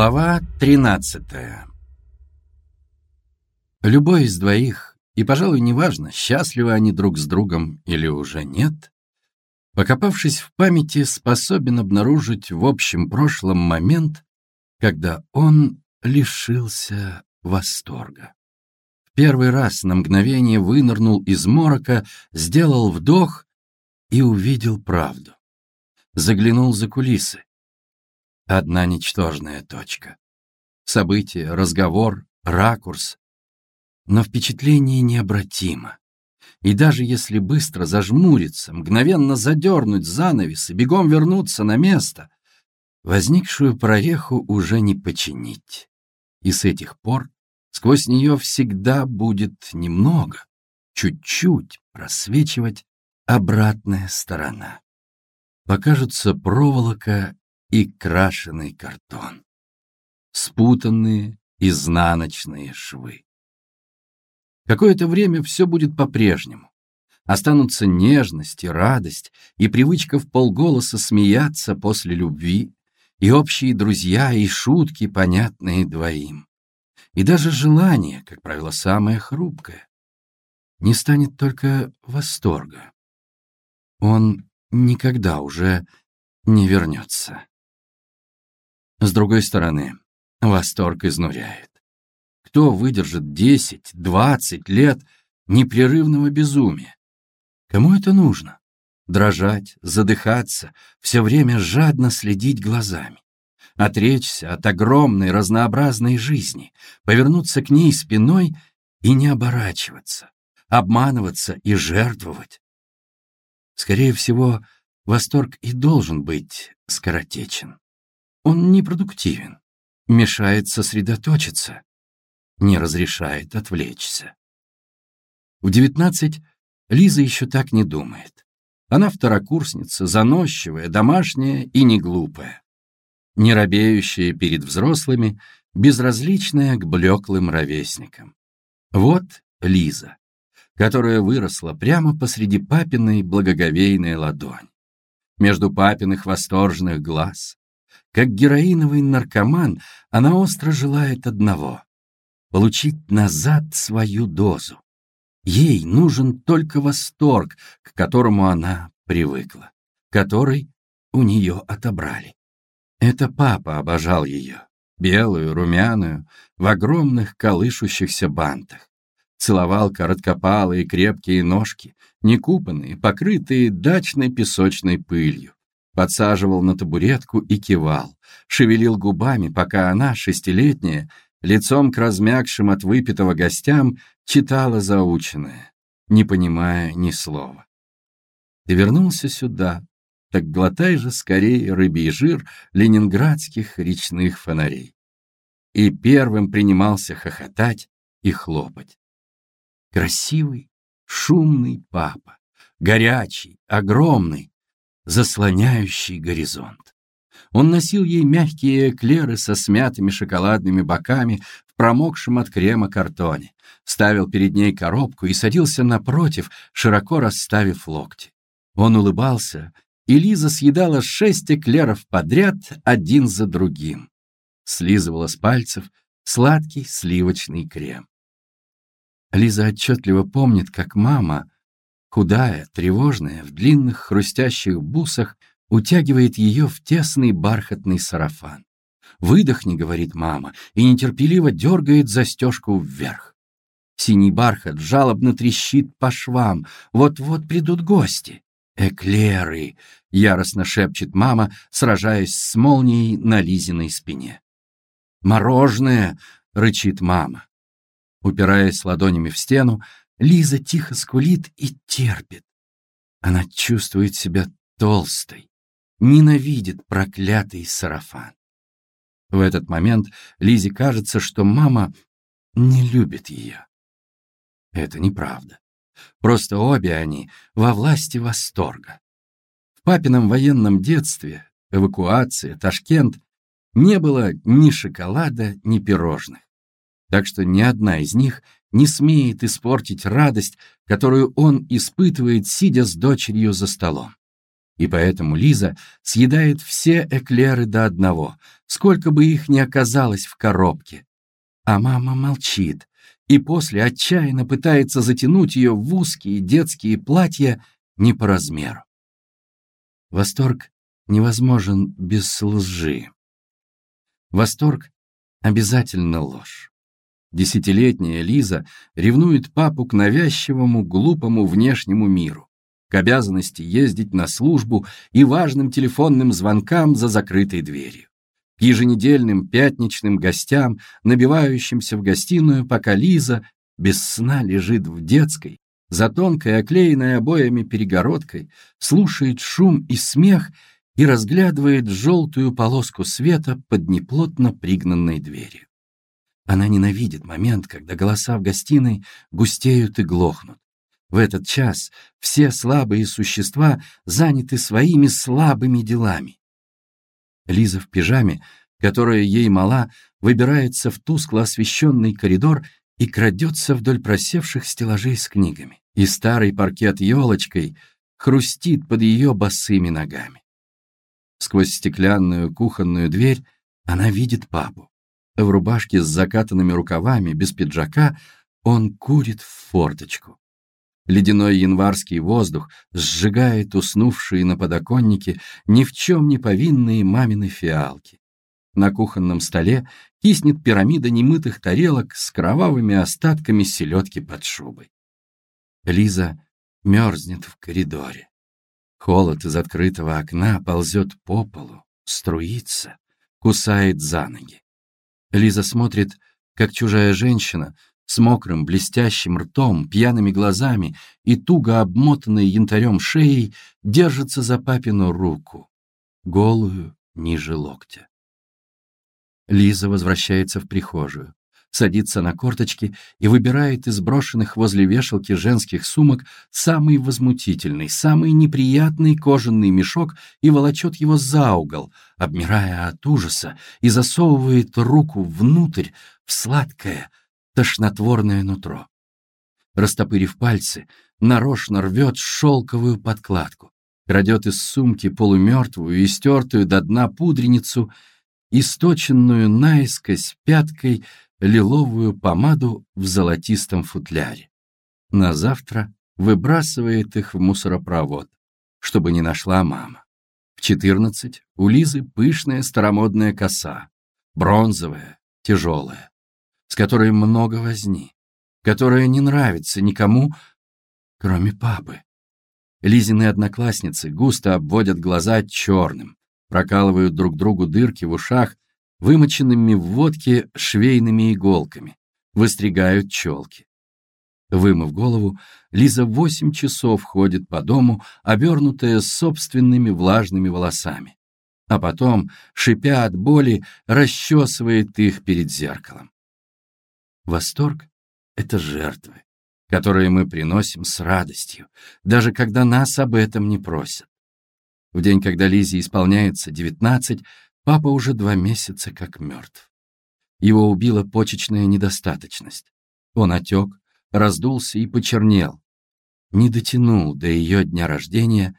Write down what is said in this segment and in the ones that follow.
Глава 13 Любой из двоих, и, пожалуй, неважно, счастливы они друг с другом или уже нет, покопавшись в памяти, способен обнаружить в общем прошлом момент, когда он лишился восторга. В первый раз на мгновение вынырнул из морока, сделал вдох и увидел правду. Заглянул за кулисы. Одна ничтожная точка. Событие, разговор, ракурс. Но впечатление необратимо. И даже если быстро зажмуриться, мгновенно задернуть занавес и бегом вернуться на место, возникшую прореху уже не починить. И с этих пор сквозь нее всегда будет немного, чуть-чуть просвечивать обратная сторона. Покажутся проволока и крашеный картон. Спутанные изнаночные швы. Какое-то время все будет по-прежнему. Останутся нежность и радость, и привычка в полголоса смеяться после любви, и общие друзья, и шутки, понятные двоим. И даже желание, как правило, самое хрупкое. Не станет только восторга. Он никогда уже не вернется. С другой стороны, восторг изнуряет. Кто выдержит 10, 20 лет непрерывного безумия? Кому это нужно? Дрожать, задыхаться, все время жадно следить глазами. Отречься от огромной разнообразной жизни, повернуться к ней спиной и не оборачиваться, обманываться и жертвовать. Скорее всего, восторг и должен быть скоротечен. Он непродуктивен, мешает сосредоточиться, не разрешает отвлечься. В девятнадцать Лиза еще так не думает. Она второкурсница, заносчивая, домашняя и не глупая. Не робеющая перед взрослыми, безразличная к блеклым ровесникам. Вот Лиза, которая выросла прямо посреди папиной благоговейной ладони. Между папиных восторженных глаз, как героиновый наркоман, она остро желает одного — получить назад свою дозу. Ей нужен только восторг, к которому она привыкла, который у нее отобрали. Это папа обожал ее, белую, румяную, в огромных колышущихся бантах. Целовал короткопалые крепкие ножки, некупанные, покрытые дачной песочной пылью подсаживал на табуретку и кивал, шевелил губами, пока она, шестилетняя, лицом к размягшим от выпитого гостям, читала заученное, не понимая ни слова. Ты вернулся сюда, так глотай же скорее рыбий жир ленинградских речных фонарей. И первым принимался хохотать и хлопать. Красивый, шумный папа, горячий, огромный, заслоняющий горизонт. Он носил ей мягкие эклеры со смятыми шоколадными боками в промокшем от крема картоне, ставил перед ней коробку и садился напротив, широко расставив локти. Он улыбался, и Лиза съедала шесть эклеров подряд, один за другим. Слизывала с пальцев сладкий сливочный крем. Лиза отчетливо помнит, как мама худая, тревожная, в длинных хрустящих бусах, утягивает ее в тесный бархатный сарафан. «Выдохни», — говорит мама, и нетерпеливо дергает застежку вверх. Синий бархат жалобно трещит по швам. Вот-вот придут гости. «Эклеры!» — яростно шепчет мама, сражаясь с молнией на Лизиной спине. «Мороженое!» — рычит мама. Упираясь ладонями в стену, Лиза тихо скулит и терпит. Она чувствует себя толстой, ненавидит проклятый сарафан. В этот момент Лизе кажется, что мама не любит ее. Это неправда. Просто обе они во власти восторга. В папином военном детстве, эвакуация, Ташкент, не было ни шоколада, ни пирожных. Так что ни одна из них не смеет испортить радость, которую он испытывает, сидя с дочерью за столом. И поэтому Лиза съедает все эклеры до одного, сколько бы их ни оказалось в коробке. А мама молчит, и после отчаянно пытается затянуть ее в узкие детские платья не по размеру. Восторг невозможен без лжи. Восторг — обязательно ложь. Десятилетняя Лиза ревнует папу к навязчивому, глупому внешнему миру, к обязанности ездить на службу и важным телефонным звонкам за закрытой дверью, к еженедельным пятничным гостям, набивающимся в гостиную, пока Лиза без сна лежит в детской, за тонкой, оклеенной обоями перегородкой, слушает шум и смех и разглядывает желтую полоску света под неплотно пригнанной дверью. Она ненавидит момент, когда голоса в гостиной густеют и глохнут. В этот час все слабые существа заняты своими слабыми делами. Лиза в пижаме, которая ей мала, выбирается в тускло освещенный коридор и крадется вдоль просевших стеллажей с книгами и старый паркет елочкой хрустит под ее босыми ногами. Сквозь стеклянную кухонную дверь она видит папу. В рубашке с закатанными рукавами, без пиджака, он курит в форточку. Ледяной январский воздух сжигает уснувшие на подоконнике ни в чем не повинные мамины фиалки. На кухонном столе киснет пирамида немытых тарелок с кровавыми остатками селедки под шубой. Лиза мерзнет в коридоре. Холод из открытого окна ползет по полу, струится, кусает за ноги. Лиза смотрит, как чужая женщина с мокрым блестящим ртом, пьяными глазами и туго обмотанной янтарем шеей держится за папину руку, голую ниже локтя. Лиза возвращается в прихожую садится на корточки и выбирает из брошенных возле вешалки женских сумок самый возмутительный, самый неприятный кожаный мешок и волочет его за угол, обмирая от ужаса, и засовывает руку внутрь в сладкое, тошнотворное нутро. Растопырив пальцы, нарочно рвет шелковую подкладку, крадет из сумки полумертвую и стертую до дна пудреницу, источенную наискось пяткой лиловую помаду в золотистом футляре. На завтра выбрасывает их в мусоропровод, чтобы не нашла мама. В четырнадцать у Лизы пышная старомодная коса, бронзовая, тяжелая, с которой много возни, которая не нравится никому, кроме папы. Лизины одноклассницы густо обводят глаза черным, прокалывают друг другу дырки в ушах вымоченными в водке швейными иголками, выстригают челки. Вымыв голову, Лиза восемь часов ходит по дому, обернутая собственными влажными волосами. А потом, шипя от боли, расчесывает их перед зеркалом. Восторг — это жертвы, которые мы приносим с радостью, даже когда нас об этом не просят. В день, когда Лизе исполняется девятнадцать, Папа уже два месяца как мертв. Его убила почечная недостаточность. Он отек, раздулся и почернел. Не дотянул до ее дня рождения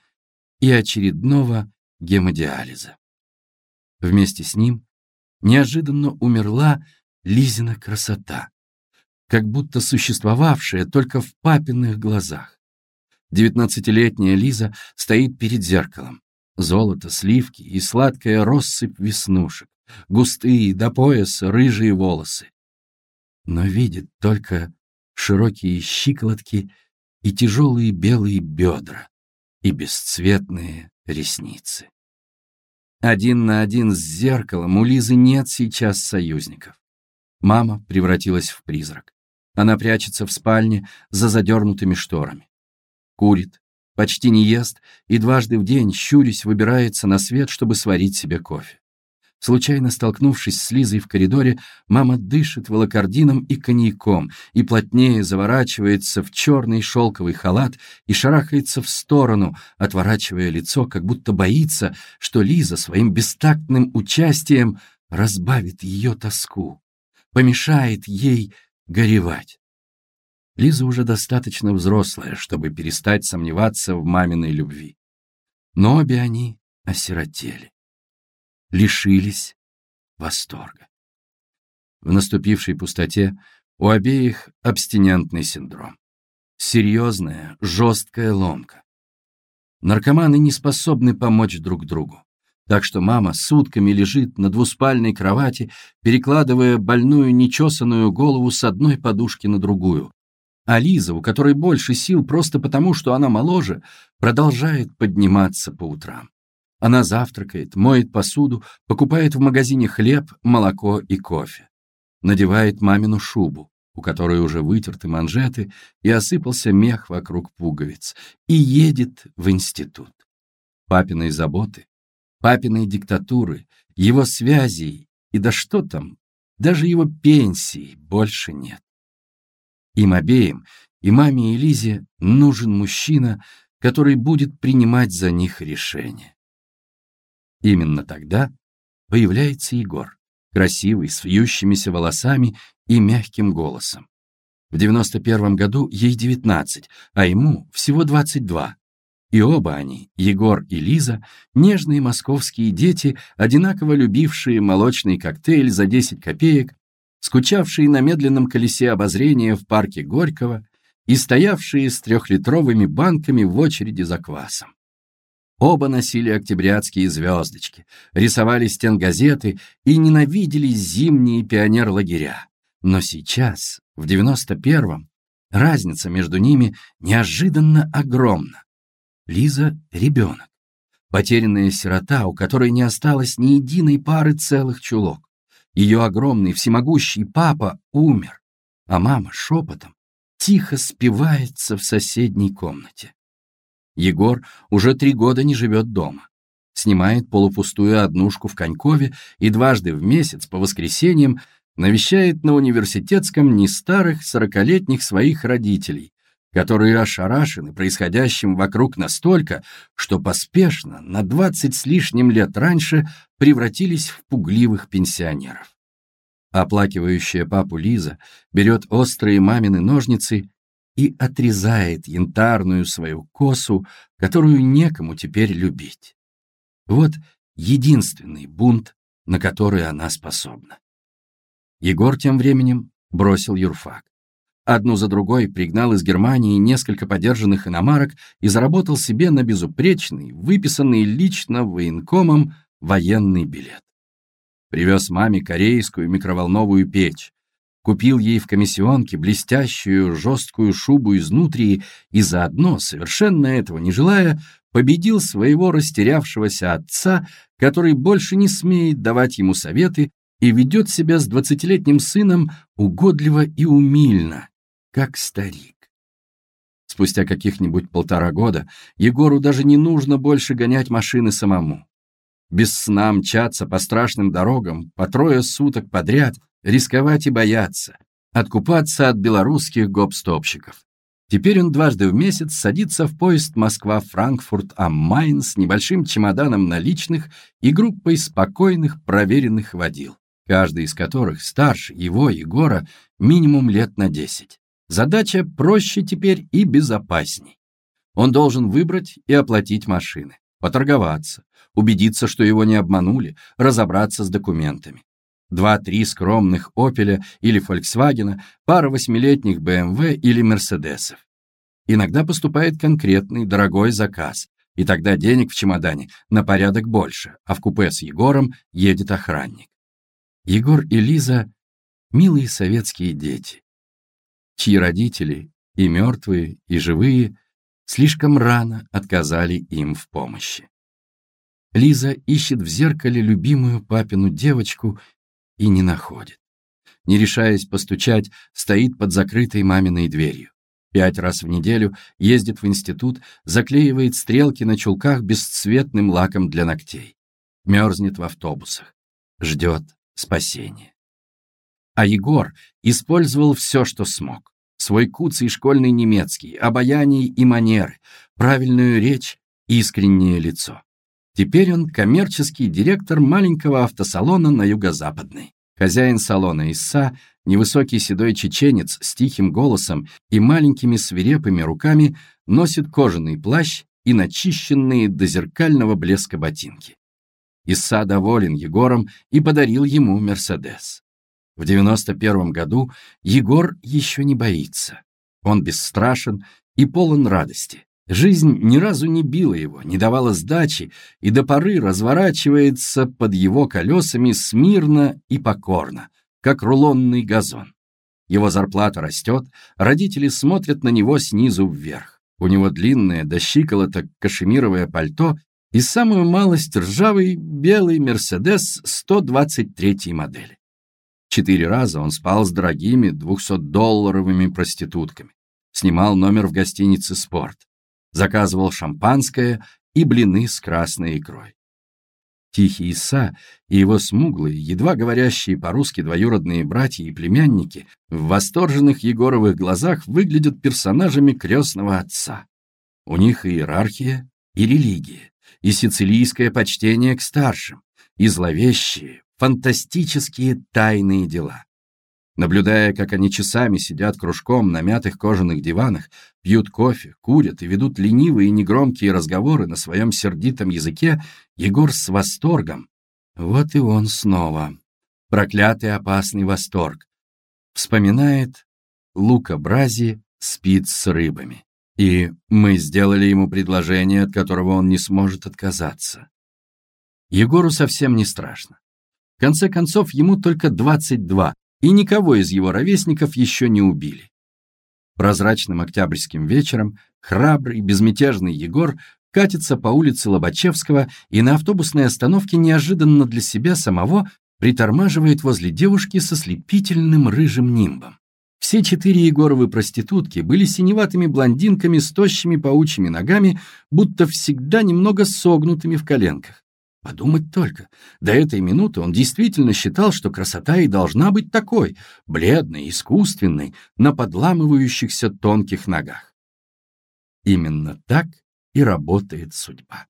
и очередного гемодиализа. Вместе с ним неожиданно умерла Лизина красота, как будто существовавшая только в папиных глазах. Девятнадцатилетняя Лиза стоит перед зеркалом. Золото, сливки и сладкая россыпь веснушек, густые до пояса рыжие волосы. Но видит только широкие щиколотки и тяжелые белые бедра и бесцветные ресницы. Один на один с зеркалом у Лизы нет сейчас союзников. Мама превратилась в призрак. Она прячется в спальне за задернутыми шторами. Курит, почти не ест и дважды в день, щурясь, выбирается на свет, чтобы сварить себе кофе. Случайно столкнувшись с Лизой в коридоре, мама дышит волокордином и коньяком и плотнее заворачивается в черный шелковый халат и шарахается в сторону, отворачивая лицо, как будто боится, что Лиза своим бестактным участием разбавит ее тоску, помешает ей горевать. Лиза уже достаточно взрослая, чтобы перестать сомневаться в маминой любви. но обе они осиротели, лишились восторга. В наступившей пустоте у обеих абстинентный синдром. Серьезная, жесткая ломка. Наркоманы не способны помочь друг другу. Так что мама сутками лежит на двуспальной кровати, перекладывая больную нечесанную голову с одной подушки на другую. А Лиза, у которой больше сил просто потому, что она моложе, продолжает подниматься по утрам. Она завтракает, моет посуду, покупает в магазине хлеб, молоко и кофе. Надевает мамину шубу, у которой уже вытерты манжеты и осыпался мех вокруг пуговиц, и едет в институт. Папиной заботы, папиной диктатуры, его связей и да что там, даже его пенсии больше нет. Им обеим, и маме, и Лизе, нужен мужчина, который будет принимать за них решения. Именно тогда появляется Егор, красивый, с вьющимися волосами и мягким голосом. В 91 году ей 19, а ему всего 22. И оба они, Егор и Лиза, нежные московские дети, одинаково любившие молочный коктейль за 10 копеек, скучавшие на медленном колесе обозрения в парке Горького и стоявшие с трехлитровыми банками в очереди за квасом. Оба носили октябрятские звездочки, рисовали стенгазеты и ненавидели зимние пионер-лагеря. Но сейчас, в 91-м, разница между ними неожиданно огромна. Лиза — ребенок. Потерянная сирота, у которой не осталось ни единой пары целых чулок. Ее огромный всемогущий папа умер, а мама шепотом тихо спивается в соседней комнате. Егор уже три года не живет дома. Снимает полупустую однушку в Конькове и дважды в месяц по воскресеньям навещает на университетском не старых сорокалетних своих родителей, которые ошарашены происходящим вокруг настолько, что поспешно, на двадцать с лишним лет раньше, превратились в пугливых пенсионеров. Оплакивающая папу Лиза берет острые мамины ножницы и отрезает янтарную свою косу, которую некому теперь любить. Вот единственный бунт, на который она способна. Егор тем временем бросил юрфак. Одну за другой пригнал из Германии несколько подержанных иномарок и заработал себе на безупречный, выписанный лично военкомом военный билет. Привез маме корейскую микроволновую печь, купил ей в комиссионке блестящую жесткую шубу изнутри и заодно, совершенно этого не желая, победил своего растерявшегося отца, который больше не смеет давать ему советы и ведет себя с двадцатилетним сыном угодливо и умильно, как старик. Спустя каких-нибудь полтора года Егору даже не нужно больше гонять машины самому. Без сна мчаться по страшным дорогам по трое суток подряд — рисковать и бояться, откупаться от белорусских гопстопщиков. Теперь он дважды в месяц садится в поезд Москва-Франкфурт-Аммайн с небольшим чемоданом наличных и группой спокойных проверенных водил, каждый из которых старше его, Егора, минимум лет на 10. Задача проще теперь и безопасней. Он должен выбрать и оплатить машины, поторговаться, убедиться, что его не обманули, разобраться с документами два-три скромных «Опеля» или «Фольксвагена», пара восьмилетних «БМВ» или «Мерседесов». Иногда поступает конкретный, дорогой заказ, и тогда денег в чемодане на порядок больше, а в купе с Егором едет охранник. Егор и Лиза — милые советские дети, чьи родители, и мертвые, и живые, слишком рано отказали им в помощи. Лиза ищет в зеркале любимую папину девочку и не находит. Не решаясь постучать, стоит под закрытой маминой дверью. Пять раз в неделю ездит в институт, заклеивает стрелки на чулках бесцветным лаком для ногтей. Мерзнет в автобусах. Ждет спасения. А Егор использовал все, что смог. Свой куцый школьный немецкий, обаяние и манеры, правильную речь, искреннее лицо. Теперь он коммерческий директор маленького автосалона на юго-западной. Хозяин салона Исса, невысокий седой чеченец с тихим голосом и маленькими свирепыми руками, носит кожаный плащ и начищенные до зеркального блеска ботинки. Исса доволен Егором и подарил ему Мерседес. В 91 году Егор еще не боится. Он бесстрашен и полон радости. Жизнь ни разу не била его, не давала сдачи и до поры разворачивается под его колесами смирно и покорно, как рулонный газон. Его зарплата растет, родители смотрят на него снизу вверх. У него длинное до щиколоток кашемировое пальто и самую малость ржавый белый «Мерседес» 123 модели. Четыре раза он спал с дорогими 200-долларовыми проститутками, снимал номер в гостинице «Спорт», заказывал шампанское и блины с красной икрой. Тихий Иса и его смуглые, едва говорящие по-русски двоюродные братья и племянники в восторженных Егоровых глазах выглядят персонажами крестного отца. У них иерархия, и религия, и сицилийское почтение к старшим, и зловещие, фантастические тайные дела. Наблюдая, как они часами сидят кружком на мятых кожаных диванах, пьют кофе, курят и ведут ленивые и негромкие разговоры на своем сердитом языке, Егор с восторгом. Вот и он снова. Проклятый опасный восторг. Вспоминает Лука Брази спит с рыбами. И мы сделали ему предложение, от которого он не сможет отказаться. Егору совсем не страшно. В конце концов, ему только 22, и никого из его ровесников еще не убили. Прозрачным октябрьским вечером храбрый, безмятежный Егор катится по улице Лобачевского и на автобусной остановке неожиданно для себя самого притормаживает возле девушки со слепительным рыжим нимбом. Все четыре Егоровы проститутки были синеватыми блондинками с тощими паучьими ногами, будто всегда немного согнутыми в коленках. Подумать только, до этой минуты он действительно считал, что красота и должна быть такой, бледной, искусственной, на подламывающихся тонких ногах. Именно так и работает судьба.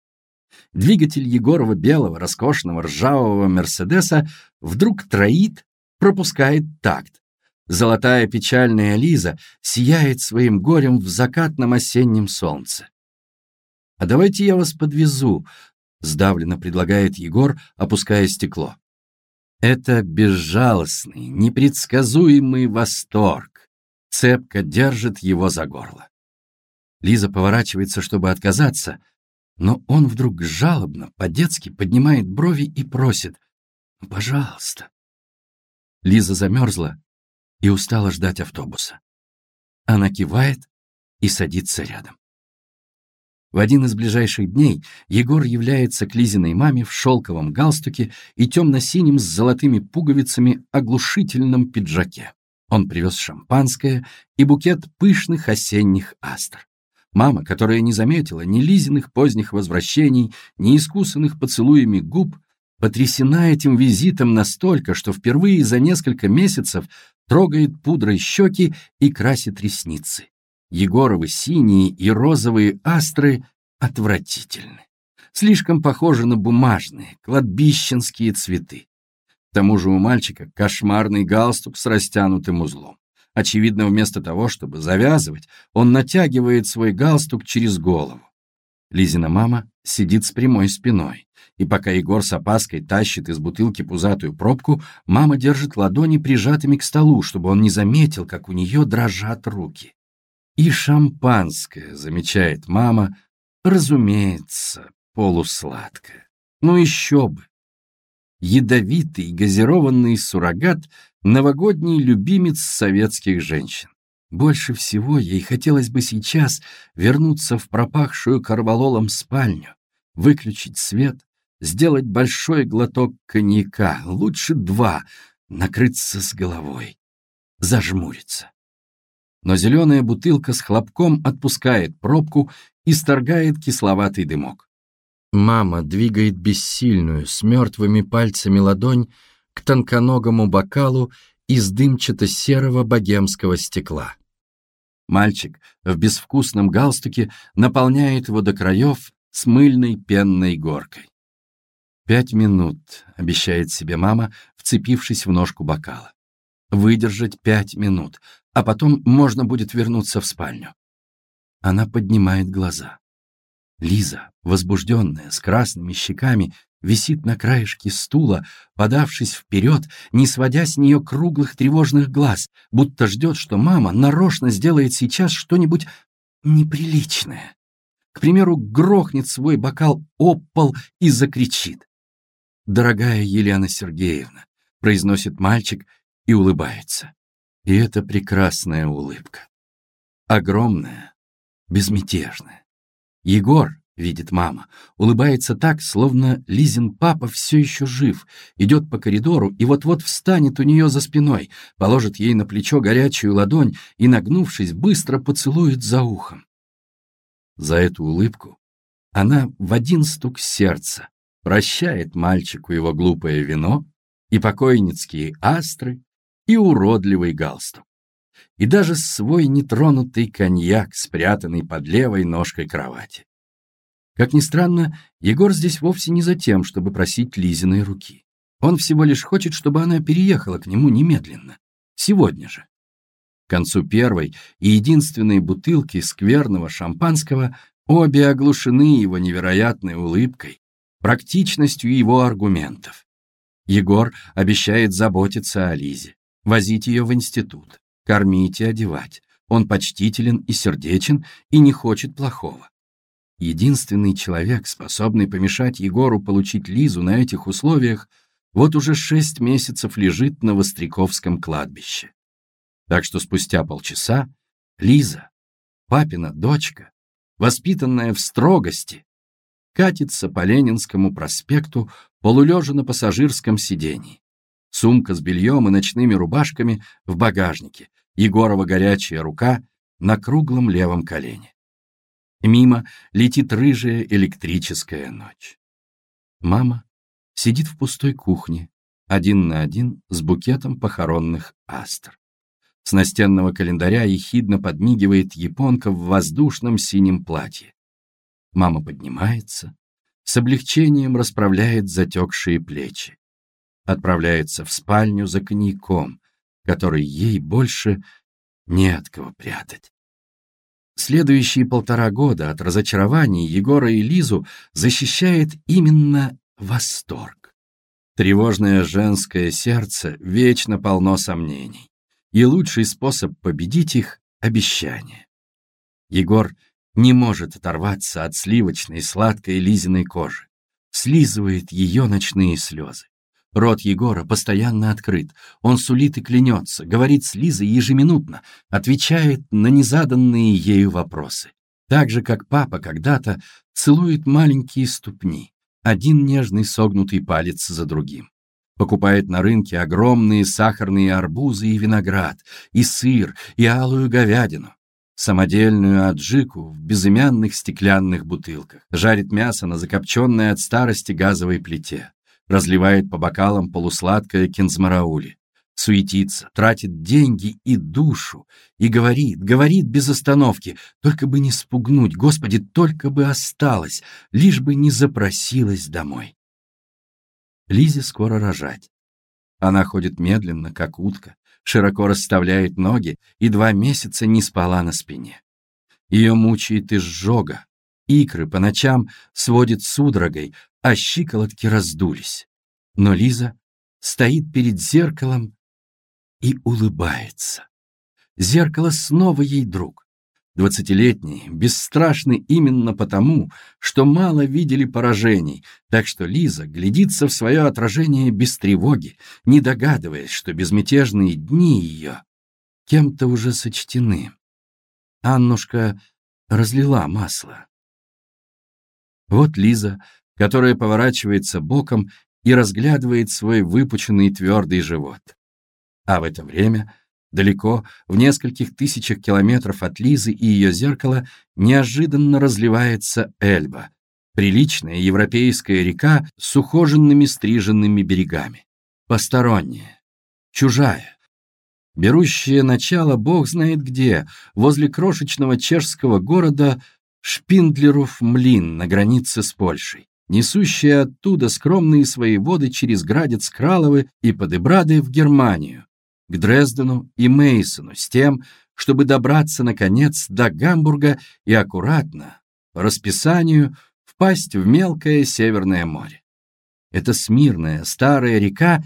Двигатель Егорова белого, роскошного, ржавого Мерседеса вдруг троит, пропускает такт. Золотая печальная Лиза сияет своим горем в закатном осеннем солнце. «А давайте я вас подвезу», — сдавленно предлагает Егор, опуская стекло. Это безжалостный, непредсказуемый восторг. Цепко держит его за горло. Лиза поворачивается, чтобы отказаться, но он вдруг жалобно, по-детски поднимает брови и просит «Ну, «Пожалуйста». Лиза замерзла и устала ждать автобуса. Она кивает и садится рядом. В один из ближайших дней Егор является к Лизиной маме в шелковом галстуке и темно-синем с золотыми пуговицами оглушительном пиджаке. Он привез шампанское и букет пышных осенних астр. Мама, которая не заметила ни Лизиных поздних возвращений, ни искусанных поцелуями губ, потрясена этим визитом настолько, что впервые за несколько месяцев трогает пудрой щеки и красит ресницы. Егоровы синие и розовые астры отвратительны. Слишком похожи на бумажные, кладбищенские цветы. К тому же у мальчика кошмарный галстук с растянутым узлом. Очевидно, вместо того, чтобы завязывать, он натягивает свой галстук через голову. Лизина мама сидит с прямой спиной, и пока Егор с опаской тащит из бутылки пузатую пробку, мама держит ладони прижатыми к столу, чтобы он не заметил, как у нее дрожат руки. И шампанское, замечает мама, разумеется, полусладкое. Ну еще бы. Ядовитый газированный суррогат — новогодний любимец советских женщин. Больше всего ей хотелось бы сейчас вернуться в пропахшую карвалолом спальню, выключить свет, сделать большой глоток коньяка, лучше два, накрыться с головой, зажмуриться но зеленая бутылка с хлопком отпускает пробку и сторгает кисловатый дымок. Мама двигает бессильную, с мертвыми пальцами ладонь к тонконогому бокалу из дымчато-серого богемского стекла. Мальчик в безвкусном галстуке наполняет его до краев с мыльной пенной горкой. «Пять минут», — обещает себе мама, вцепившись в ножку бокала. «Выдержать пять минут, а потом можно будет вернуться в спальню. Она поднимает глаза. Лиза, возбужденная, с красными щеками, висит на краешке стула, подавшись вперед, не сводя с нее круглых тревожных глаз, будто ждет, что мама нарочно сделает сейчас что-нибудь неприличное. К примеру, грохнет свой бокал об пол и закричит. «Дорогая Елена Сергеевна», — произносит мальчик и улыбается. И это прекрасная улыбка. Огромная, безмятежная. Егор, видит мама, улыбается так, словно Лизин папа все еще жив, идет по коридору и вот-вот встанет у нее за спиной, положит ей на плечо горячую ладонь и, нагнувшись, быстро поцелует за ухом. За эту улыбку она в один стук сердца прощает мальчику его глупое вино и покойницкие астры и уродливый галстук. И даже свой нетронутый коньяк, спрятанный под левой ножкой кровати. Как ни странно, Егор здесь вовсе не за тем, чтобы просить Лизиной руки. Он всего лишь хочет, чтобы она переехала к нему немедленно. Сегодня же. К концу первой и единственной бутылки скверного шампанского обе оглушены его невероятной улыбкой, практичностью его аргументов. Егор обещает заботиться о Лизе, возить ее в институт, кормить и одевать. Он почтителен и сердечен и не хочет плохого. Единственный человек, способный помешать Егору получить Лизу на этих условиях, вот уже шесть месяцев лежит на Востряковском кладбище. Так что спустя полчаса Лиза, папина дочка, воспитанная в строгости, катится по Ленинскому проспекту, полулежа на пассажирском сидении. Сумка с бельем и ночными рубашками в багажнике, Егорова горячая рука на круглом левом колене. Мимо летит рыжая электрическая ночь. Мама сидит в пустой кухне, один на один с букетом похоронных астр. С настенного календаря ехидно подмигивает японка в воздушном синем платье. Мама поднимается, с облегчением расправляет затекшие плечи. Отправляется в спальню за коньяком, который ей больше не от кого прятать. Следующие полтора года от разочарований Егора и Лизу защищает именно восторг. Тревожное женское сердце вечно полно сомнений, и лучший способ победить их — обещание. Егор не может оторваться от сливочной сладкой Лизиной кожи, слизывает ее ночные слезы. Рот Егора постоянно открыт. Он сулит и клянется, говорит с Лизой ежеминутно, отвечает на незаданные ею вопросы. Так же, как папа когда-то целует маленькие ступни, один нежный согнутый палец за другим. Покупает на рынке огромные сахарные арбузы и виноград, и сыр, и алую говядину самодельную аджику в безымянных стеклянных бутылках, жарит мясо на закопченной от старости газовой плите, разливает по бокалам полусладкое кензмараули, суетится, тратит деньги и душу, и говорит, говорит без остановки, только бы не спугнуть, Господи, только бы осталось, лишь бы не запросилась домой. Лизе скоро рожать. Она ходит медленно, как утка, широко расставляет ноги и два месяца не спала на спине. Ее мучает изжога, икры по ночам сводит судорогой, а щиколотки раздулись. Но Лиза стоит перед зеркалом и улыбается. Зеркало снова ей друг. Двадцатилетний, бесстрашный именно потому, что мало видели поражений, так что Лиза глядится в свое отражение без тревоги, не догадываясь, что безмятежные дни ее кем-то уже сочтены. Аннушка разлила масло. Вот Лиза которая поворачивается боком и разглядывает свой выпученный твердый живот. А в это время, далеко, в нескольких тысячах километров от Лизы и ее зеркала, неожиданно разливается Эльба, приличная европейская река с ухоженными стриженными берегами. Посторонняя, чужая, берущая начало бог знает где, возле крошечного чешского города Шпиндлеров млин на границе с Польшей несущие оттуда скромные свои воды через Градец Краловы и Подебрады в Германию, к Дрездену и Мейсону с тем, чтобы добраться, наконец, до Гамбурга и аккуратно, по расписанию впасть в мелкое Северное море. Эта смирная старая река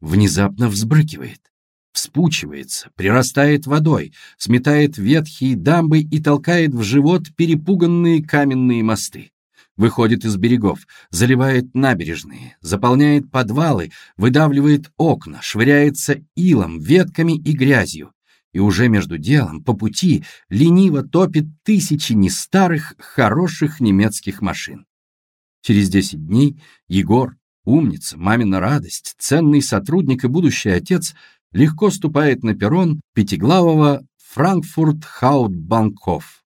внезапно взбрыкивает, вспучивается, прирастает водой, сметает ветхие дамбы и толкает в живот перепуганные каменные мосты. Выходит из берегов, заливает набережные, заполняет подвалы, выдавливает окна, швыряется илом, ветками и грязью. И уже между делом, по пути, лениво топит тысячи нестарых, хороших немецких машин. Через десять дней Егор, умница, мамина радость, ценный сотрудник и будущий отец легко ступает на перрон пятиглавого Франкфурт-Хаут-Банков.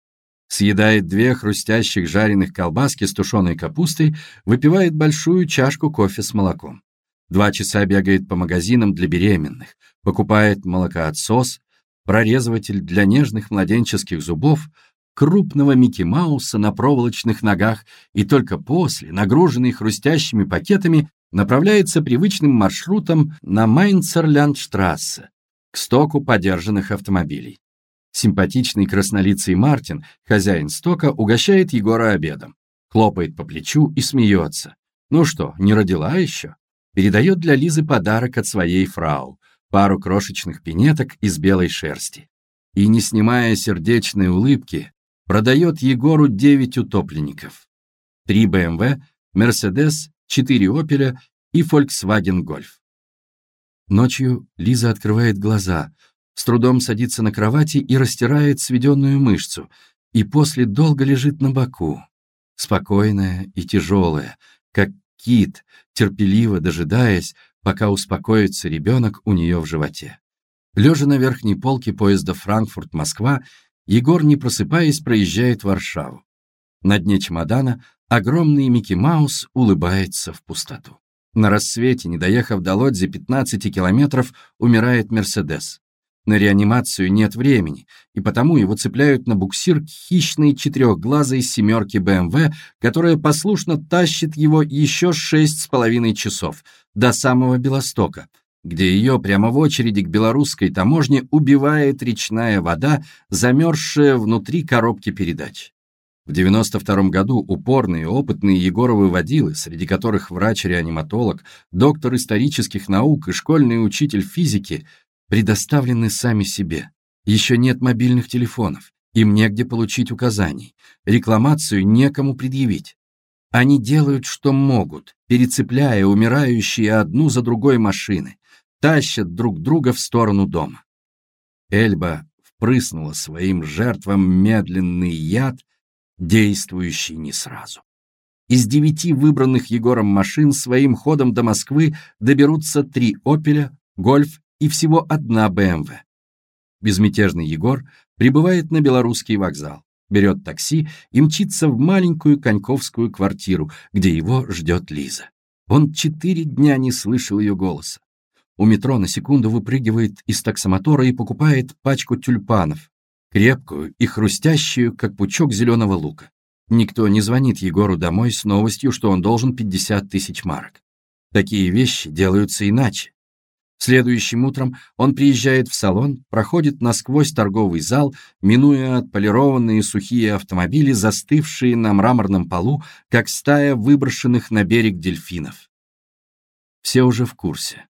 Съедает две хрустящих жареных колбаски с тушеной капустой, выпивает большую чашку кофе с молоком. Два часа бегает по магазинам для беременных, покупает молокоотсос, прорезыватель для нежных младенческих зубов, крупного Микки Мауса на проволочных ногах и только после, нагруженный хрустящими пакетами, направляется привычным маршрутом на Майнцерляндштрассе, к стоку подержанных автомобилей. Симпатичный краснолицый Мартин, хозяин стока, угощает Егора обедом, хлопает по плечу и смеется. Ну что, не родила еще? Передает для Лизы подарок от своей фрау, пару крошечных пинеток из белой шерсти. И, не снимая сердечной улыбки, продает Егору девять утопленников. Три БМВ, Мерседес четыре «Опеля» и Volkswagen Golf. Ночью Лиза открывает глаза, с трудом садится на кровати и растирает сведенную мышцу, и после долго лежит на боку, спокойная и тяжелая, как кит, терпеливо дожидаясь, пока успокоится ребенок у нее в животе. Лежа на верхней полке поезда Франкфурт-Москва, Егор, не просыпаясь, проезжает Варшаву. На дне чемодана огромный Микки Маус улыбается в пустоту. На рассвете, не доехав до Лодзи 15 километров, умирает Мерседес. На реанимацию нет времени, и потому его цепляют на буксир к хищной четырехглазой семерке БМВ, которая послушно тащит его еще шесть с половиной часов, до самого Белостока, где ее прямо в очереди к белорусской таможне убивает речная вода, замерзшая внутри коробки передач. В 92 году упорные, опытные Егоровы водилы, среди которых врач-реаниматолог, доктор исторических наук и школьный учитель физики, предоставлены сами себе. Еще нет мобильных телефонов, им негде получить указаний, рекламацию некому предъявить. Они делают, что могут, перецепляя умирающие одну за другой машины, тащат друг друга в сторону дома. Эльба впрыснула своим жертвам медленный яд, действующий не сразу. Из девяти выбранных Егором машин своим ходом до Москвы доберутся три «Опеля», «Гольф» и всего одна «БМВ». Безмятежный Егор прибывает на белорусский вокзал, берет такси и мчится в маленькую коньковскую квартиру, где его ждет Лиза. Он четыре дня не слышал ее голоса. У метро на секунду выпрыгивает из таксомотора и покупает пачку тюльпанов, крепкую и хрустящую, как пучок зеленого лука. Никто не звонит Егору домой с новостью, что он должен 50 тысяч марок. Такие вещи делаются иначе. Следующим утром он приезжает в салон, проходит насквозь торговый зал, минуя отполированные сухие автомобили, застывшие на мраморном полу, как стая выброшенных на берег дельфинов. Все уже в курсе.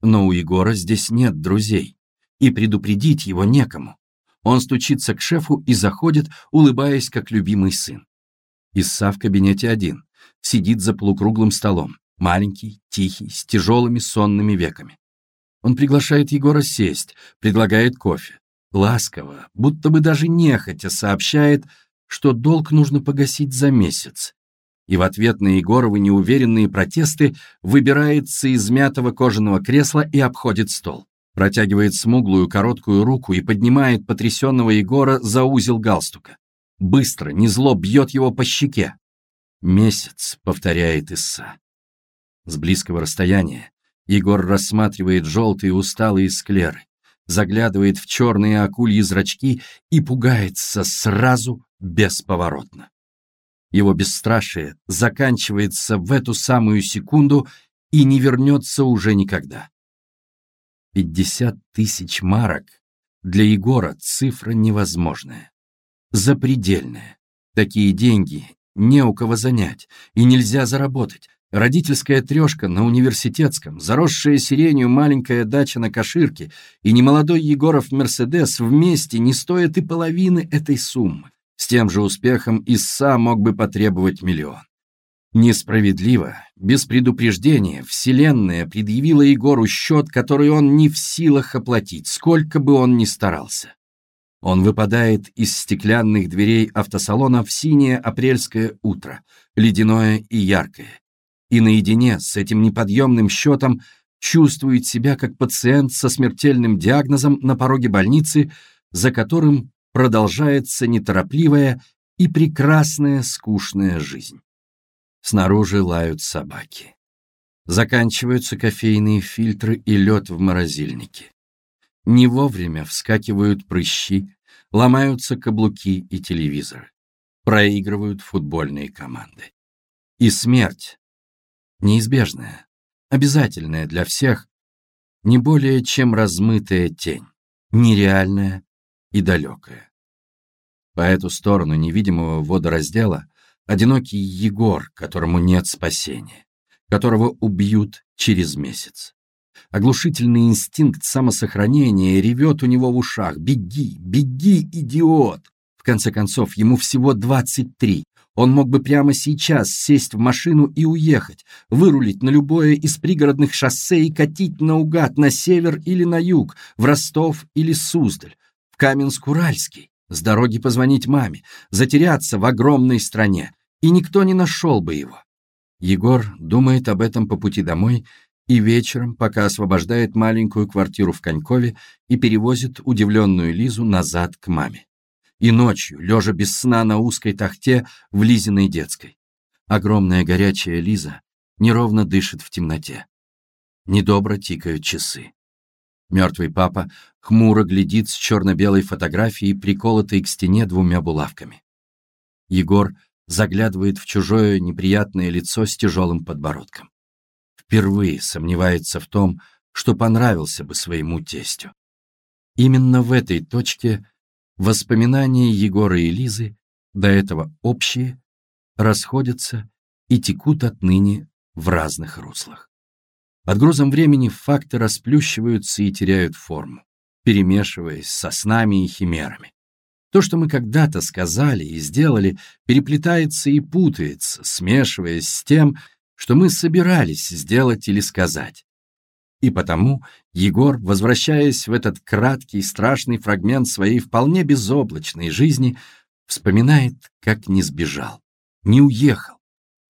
Но у Егора здесь нет друзей, и предупредить его некому. Он стучится к шефу и заходит, улыбаясь, как любимый сын. Исса в кабинете один, сидит за полукруглым столом, маленький, тихий, с тяжелыми сонными веками. Он приглашает Егора сесть, предлагает кофе. Ласково, будто бы даже нехотя сообщает, что долг нужно погасить за месяц. И в ответ на Егоровы неуверенные протесты выбирается из мятого кожаного кресла и обходит стол протягивает смуглую короткую руку и поднимает потрясенного Егора за узел галстука. Быстро, не зло бьет его по щеке. «Месяц», — повторяет Исса. С близкого расстояния Егор рассматривает желтые усталые склеры, заглядывает в черные акульи зрачки и пугается сразу бесповоротно. Его бесстрашие заканчивается в эту самую секунду и не вернется уже никогда. Пятьдесят тысяч марок для Егора цифра невозможная, запредельная. Такие деньги не у кого занять, и нельзя заработать. Родительская трешка на университетском, заросшая сиренью маленькая дача на Каширке и немолодой Егоров Мерседес вместе не стоят и половины этой суммы. С тем же успехом Исса мог бы потребовать миллион. Несправедливо, без предупреждения, Вселенная предъявила Егору счет, который он не в силах оплатить, сколько бы он ни старался. Он выпадает из стеклянных дверей автосалона в синее апрельское утро, ледяное и яркое и наедине с этим неподъемным счетом чувствует себя как пациент со смертельным диагнозом на пороге больницы, за которым продолжается неторопливая и прекрасная скучная жизнь. Снаружи лают собаки. Заканчиваются кофейные фильтры и лед в морозильнике. Не вовремя вскакивают прыщи, ломаются каблуки и телевизоры. Проигрывают футбольные команды. И смерть, неизбежное, обязательное для всех, не более чем размытая тень, нереальная и далекая. По эту сторону невидимого водораздела одинокий Егор, которому нет спасения, которого убьют через месяц. Оглушительный инстинкт самосохранения ревет у него в ушах. «Беги! Беги, идиот!» В конце концов, ему всего 23, он мог бы прямо сейчас сесть в машину и уехать, вырулить на любое из пригородных шоссе и катить наугад на север или на юг, в Ростов или Суздаль, в Каменск-Уральский, с дороги позвонить маме, затеряться в огромной стране, и никто не нашел бы его. Егор думает об этом по пути домой и вечером, пока освобождает маленькую квартиру в Конькове и перевозит удивленную Лизу назад к маме и ночью, лежа без сна на узкой тахте в Лизиной детской. Огромная горячая Лиза неровно дышит в темноте. Недобро тикают часы. Мертвый папа хмуро глядит с черно-белой фотографией, приколотой к стене двумя булавками. Егор заглядывает в чужое неприятное лицо с тяжелым подбородком. Впервые сомневается в том, что понравился бы своему тестю. Именно в этой точке Воспоминания Егора и Лизы, до этого общие, расходятся и текут отныне в разных руслах. Под грузом времени факты расплющиваются и теряют форму, перемешиваясь со снами и химерами. То, что мы когда-то сказали и сделали, переплетается и путается, смешиваясь с тем, что мы собирались сделать или сказать. И потому Егор, возвращаясь в этот краткий страшный фрагмент своей вполне безоблачной жизни, вспоминает, как не сбежал, не уехал,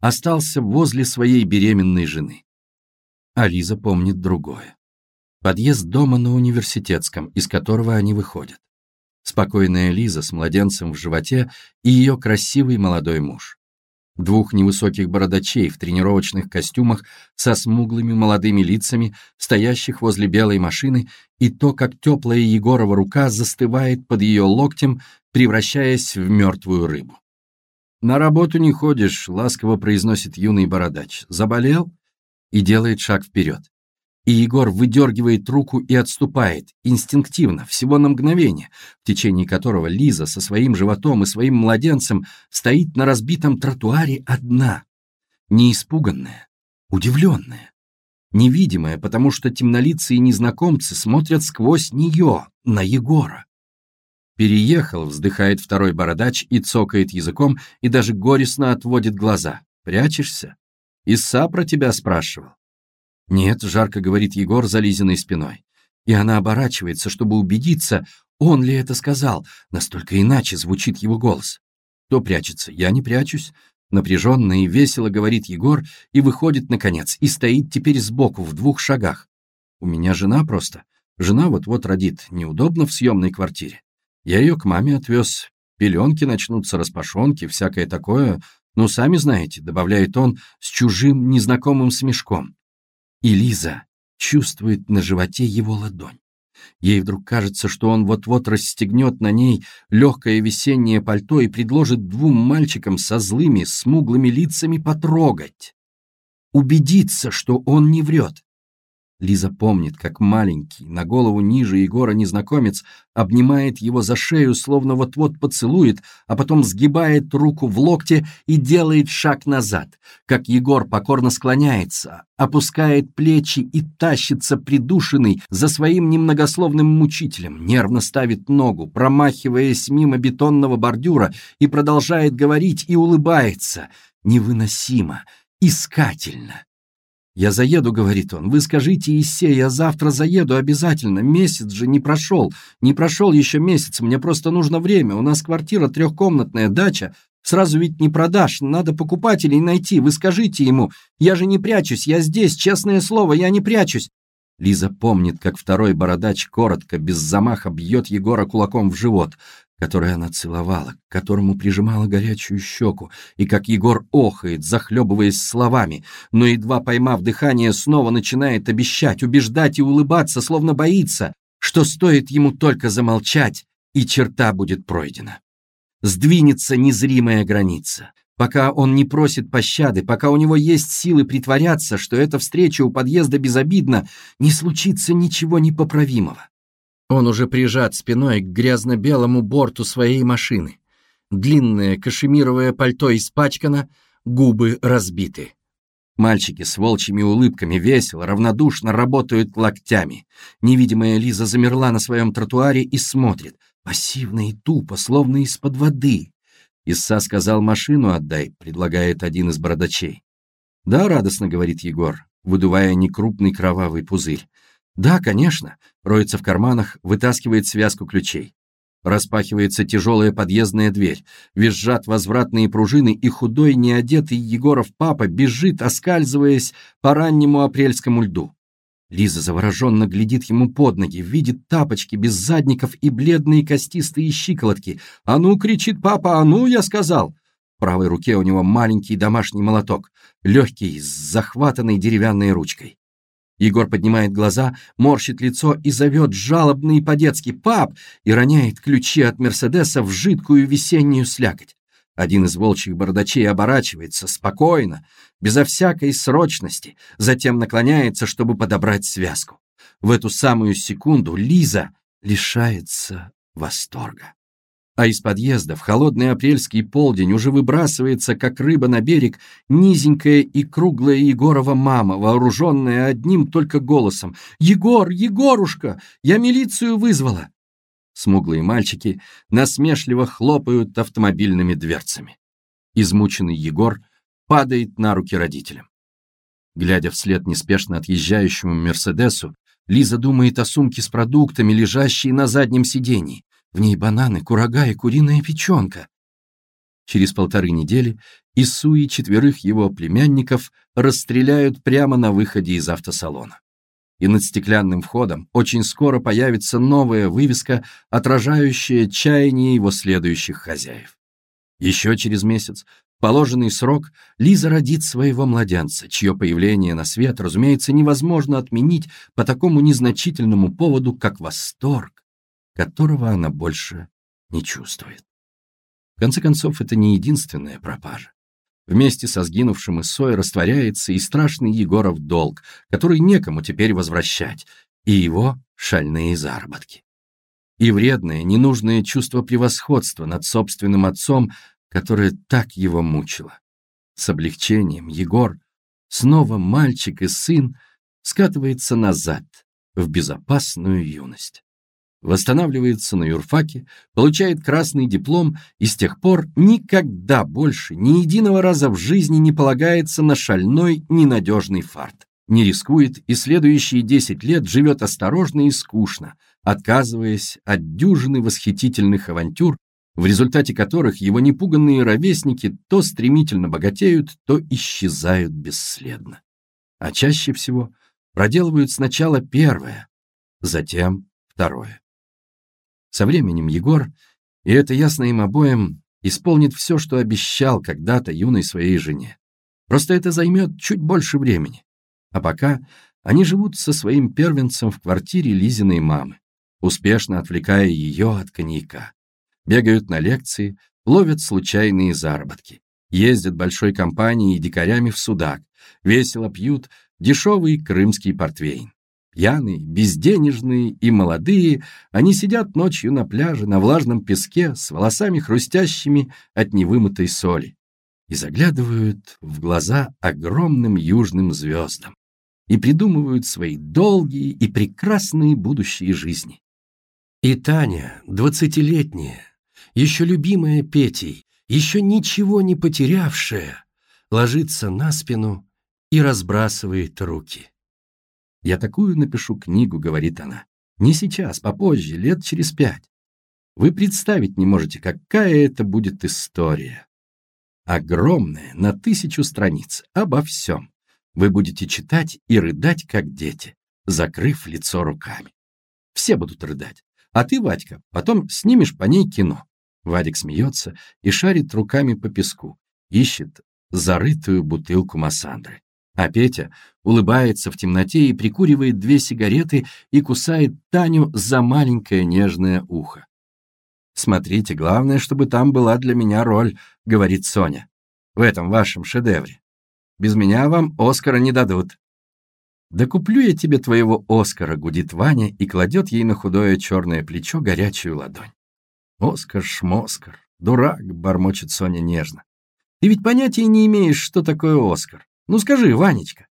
остался возле своей беременной жены. А Лиза помнит другое. Подъезд дома на университетском, из которого они выходят. Спокойная Лиза с младенцем в животе и ее красивый молодой муж двух невысоких бородачей в тренировочных костюмах со смуглыми молодыми лицами, стоящих возле белой машины, и то, как теплая Егорова рука застывает под ее локтем, превращаясь в мертвую рыбу. «На работу не ходишь», — ласково произносит юный бородач. «Заболел?» и делает шаг вперед и Егор выдергивает руку и отступает, инстинктивно, всего на мгновение, в течение которого Лиза со своим животом и своим младенцем стоит на разбитом тротуаре одна, не испуганная, удивленная, невидимая, потому что темнолицые незнакомцы смотрят сквозь нее, на Егора. Переехал, вздыхает второй бородач и цокает языком, и даже горестно отводит глаза. Прячешься? Иса про тебя спрашивал. «Нет», — жарко говорит Егор за Лизиной спиной. И она оборачивается, чтобы убедиться, он ли это сказал. Настолько иначе звучит его голос. Кто прячется? Я не прячусь. Напряженно и весело говорит Егор и выходит, наконец, и стоит теперь сбоку, в двух шагах. У меня жена просто. Жена вот-вот родит. Неудобно в съемной квартире. Я ее к маме отвез. Пеленки начнутся, распашонки, всякое такое. Ну, сами знаете, добавляет он с чужим незнакомым смешком. И Лиза чувствует на животе его ладонь. Ей вдруг кажется, что он вот-вот расстегнет на ней легкое весеннее пальто и предложит двум мальчикам со злыми, смуглыми лицами потрогать. Убедиться, что он не врет. Лиза помнит, как маленький, на голову ниже Егора незнакомец обнимает его за шею, словно вот-вот поцелует, а потом сгибает руку в локте и делает шаг назад, как Егор покорно склоняется, опускает плечи и тащится придушенный за своим немногословным мучителем, нервно ставит ногу, промахиваясь мимо бетонного бордюра и продолжает говорить и улыбается. Невыносимо, искательно. «Я заеду», — говорит он. «Вы скажите Иссе, я завтра заеду обязательно. Месяц же не прошел. Не прошел еще месяц. Мне просто нужно время. У нас квартира трехкомнатная, дача. Сразу ведь не продашь. Надо покупателей найти. Вы скажите ему. Я же не прячусь. Я здесь, честное слово, я не прячусь. Лиза помнит, как второй бородач коротко, без замаха бьет Егора кулаком в живот который она целовала, к которому прижимала горячую щеку, и как Егор охает, захлебываясь словами, но, едва поймав дыхание, снова начинает обещать, убеждать и улыбаться, словно боится, что стоит ему только замолчать, и черта будет пройдена. Сдвинется незримая граница. Пока он не просит пощады, пока у него есть силы притворяться, что эта встреча у подъезда безобидна, не случится ничего непоправимого. Он уже прижат спиной к грязно-белому борту своей машины. Длинное кашемировое пальто испачкано, губы разбиты. Мальчики с волчьими улыбками весело, равнодушно работают локтями. Невидимая Лиза замерла на своем тротуаре и смотрит, пассивно и тупо, словно из-под воды. Исса сказал, машину отдай, предлагает один из бородачей. Да, радостно, говорит Егор, выдувая некрупный кровавый пузырь. Да, конечно. Роется в карманах, вытаскивает связку ключей. Распахивается тяжелая подъездная дверь, визжат возвратные пружины, и худой, неодетый Егоров папа бежит, оскальзываясь по раннему апрельскому льду. Лиза завороженно глядит ему под ноги, видит тапочки без задников и бледные костистые щиколотки. «А ну!» — кричит папа, «а ну!» — я сказал. В правой руке у него маленький домашний молоток, легкий, с захватанной деревянной ручкой. Егор поднимает глаза, морщит лицо и зовет жалобно и по-детски «Пап!» и роняет ключи от Мерседеса в жидкую весеннюю слякоть. Один из волчьих бардачей оборачивается спокойно, безо всякой срочности, затем наклоняется, чтобы подобрать связку. В эту самую секунду Лиза лишается восторга а из подъезда в холодный апрельский полдень уже выбрасывается, как рыба на берег, низенькая и круглая Егорова мама, вооруженная одним только голосом. «Егор! Егорушка! Я милицию вызвала!» Смуглые мальчики насмешливо хлопают автомобильными дверцами. Измученный Егор падает на руки родителям. Глядя вслед неспешно отъезжающему Мерседесу, Лиза думает о сумке с продуктами, лежащей на заднем сидении. В ней бананы, курага и куриная печенка. Через полторы недели Ису и четверых его племянников расстреляют прямо на выходе из автосалона. И над стеклянным входом очень скоро появится новая вывеска, отражающая чаяние его следующих хозяев. Еще через месяц, положенный срок, Лиза родит своего младенца, чье появление на свет, разумеется, невозможно отменить по такому незначительному поводу, как восторг которого она больше не чувствует. В конце концов, это не единственная пропажа. Вместе со сгинувшим Исой растворяется и страшный Егоров долг, который некому теперь возвращать, и его шальные заработки. И вредное, ненужное чувство превосходства над собственным отцом, которое так его мучило. С облегчением Егор, снова мальчик и сын, скатывается назад, в безопасную юность восстанавливается на юрфаке, получает красный диплом и с тех пор никогда больше ни единого раза в жизни не полагается на шальной, ненадежный фарт. Не рискует и следующие 10 лет живет осторожно и скучно, отказываясь от дюжины восхитительных авантюр, в результате которых его непуганные ровесники то стремительно богатеют, то исчезают бесследно. А чаще всего проделывают сначала первое, затем второе. Со временем Егор, и это ясно им обоим, исполнит все, что обещал когда-то юной своей жене. Просто это займет чуть больше времени. А пока они живут со своим первенцем в квартире Лизиной мамы, успешно отвлекая ее от коньяка. Бегают на лекции, ловят случайные заработки, ездят большой компанией и дикарями в судак, весело пьют дешевый крымский портвейн. Пьяные, безденежные и молодые, они сидят ночью на пляже на влажном песке с волосами хрустящими от невымытой соли и заглядывают в глаза огромным южным звездам и придумывают свои долгие и прекрасные будущие жизни. И Таня, двадцатилетняя, еще любимая Петей, еще ничего не потерявшая, ложится на спину и разбрасывает руки. «Я такую напишу книгу», — говорит она. «Не сейчас, попозже, лет через пять. Вы представить не можете, какая это будет история. Огромная, на тысячу страниц, обо всем. Вы будете читать и рыдать, как дети, закрыв лицо руками. Все будут рыдать. А ты, Вадька, потом снимешь по ней кино. Вадик смеется и шарит руками по песку, ищет зарытую бутылку Массандры. А Петя улыбается в темноте и прикуривает две сигареты и кусает Таню за маленькое нежное ухо. «Смотрите, главное, чтобы там была для меня роль», — говорит Соня, — «в этом вашем шедевре. Без меня вам Оскара не дадут». «Да куплю я тебе твоего Оскара», — гудит Ваня и кладет ей на худое черное плечо горячую ладонь. «Оскар-шмоскар, дурак», — бормочет Соня нежно. «Ты ведь понятия не имеешь, что такое Оскар. Ну скажи, Ванечка».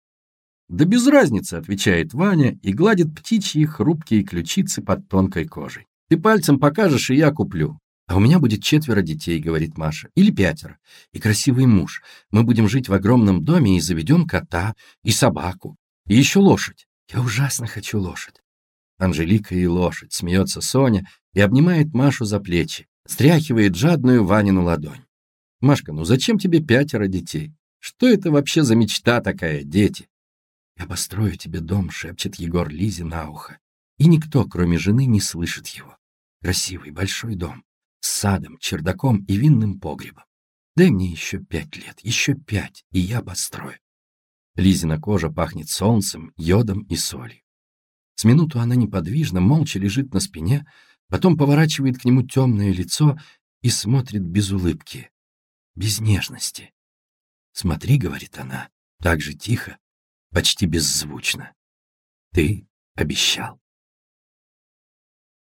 «Да без разницы», — отвечает Ваня и гладит птичьи хрупкие ключицы под тонкой кожей. «Ты пальцем покажешь, и я куплю. А у меня будет четверо детей», — говорит Маша, — «или пятеро. И красивый муж. Мы будем жить в огромном доме и заведем кота, и собаку, и еще лошадь. Я ужасно хочу лошадь». Анжелика и лошадь, смеется Соня и обнимает Машу за плечи, стряхивает жадную Ванину ладонь. «Машка, ну зачем тебе пятеро детей? Что это вообще за мечта такая, дети?» «Я построю тебе дом», — шепчет Егор Лизе на ухо. И никто, кроме жены, не слышит его. Красивый большой дом, с садом, чердаком и винным погребом. Дай мне еще пять лет, еще пять, и я построю. Лизина кожа пахнет солнцем, йодом и солью. С минуту она неподвижно, молча лежит на спине, потом поворачивает к нему темное лицо и смотрит без улыбки, без нежности. «Смотри», — говорит она, так же тихо, почти беззвучно. «Ты обещал».